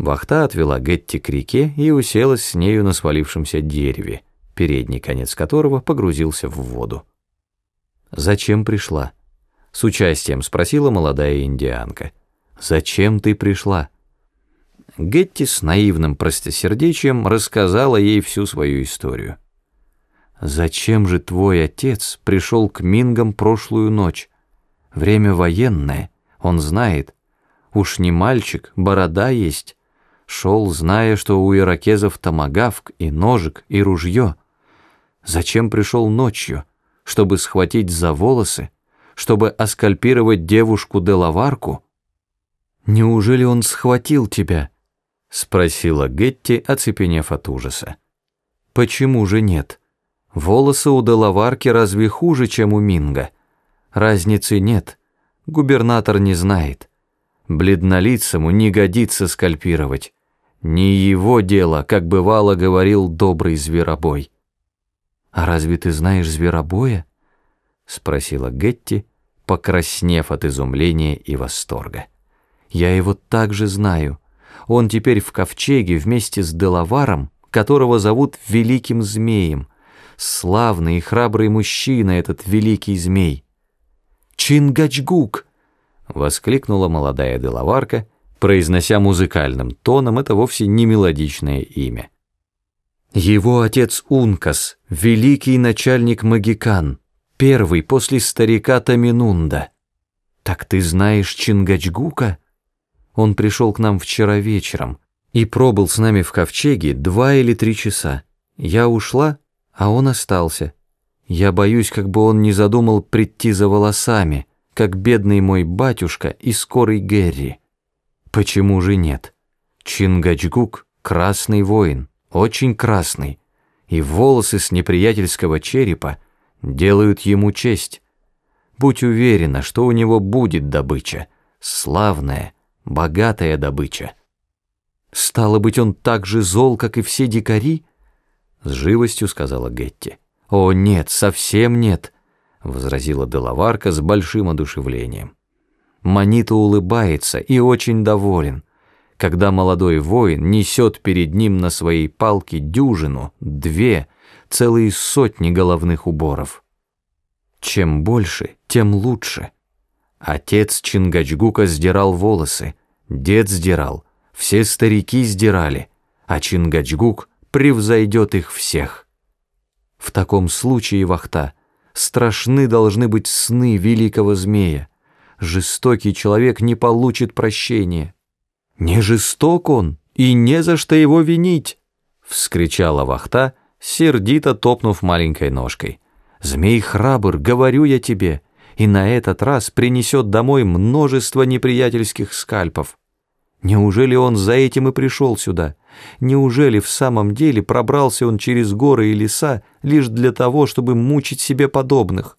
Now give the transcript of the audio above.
Вахта отвела Гетти к реке и уселась с нею на свалившемся дереве, передний конец которого погрузился в воду. «Зачем пришла?» — с участием спросила молодая индианка. «Зачем ты пришла?» Гетти с наивным простосердечием рассказала ей всю свою историю. «Зачем же твой отец пришел к Мингам прошлую ночь? Время военное, он знает. Уж не мальчик, борода есть. Шел, зная, что у иракезов томагавк и ножик и ружье. Зачем пришел ночью? Чтобы схватить за волосы? Чтобы оскальпировать девушку Делаварку? Неужели он схватил тебя?» — спросила Гетти, оцепенев от ужаса. «Почему же нет? Волосы у Делаварки разве хуже, чем у Минга?» Разницы нет. Губернатор не знает. Бледнолицему не годится скальпировать. Не его дело, как бывало говорил добрый зверобой. «А разве ты знаешь зверобоя?» — спросила Гетти, покраснев от изумления и восторга. «Я его также знаю. Он теперь в ковчеге вместе с Делаваром, которого зовут Великим Змеем. Славный и храбрый мужчина этот Великий Змей». Чингачгук!» — воскликнула молодая деловарка, произнося музыкальным тоном это вовсе не мелодичное имя. «Его отец Ункас, великий начальник Магикан, первый после старика Таминунда. Так ты знаешь Чингачгука? Он пришел к нам вчера вечером и пробыл с нами в ковчеге два или три часа. Я ушла, а он остался». Я боюсь, как бы он не задумал прийти за волосами, как бедный мой батюшка и скорый Герри. Почему же нет? Чингачгук — красный воин, очень красный, и волосы с неприятельского черепа делают ему честь. Будь уверена, что у него будет добыча, славная, богатая добыча. Стало быть, он так же зол, как и все дикари? С живостью сказала Гетти. «О, нет, совсем нет», — возразила Делаварка с большим одушевлением. Манито улыбается и очень доволен, когда молодой воин несет перед ним на своей палке дюжину, две, целые сотни головных уборов. Чем больше, тем лучше. Отец Чингачгука сдирал волосы, дед сдирал, все старики сдирали, а Чингачгук превзойдет их всех. В таком случае, Вахта, страшны должны быть сны великого змея. Жестокий человек не получит прощения. Не жесток он, и не за что его винить, вскричала Вахта, сердито топнув маленькой ножкой. Змей храбр, говорю я тебе, и на этот раз принесет домой множество неприятельских скальпов. Неужели он за этим и пришел сюда? Неужели в самом деле пробрался он через горы и леса лишь для того, чтобы мучить себе подобных?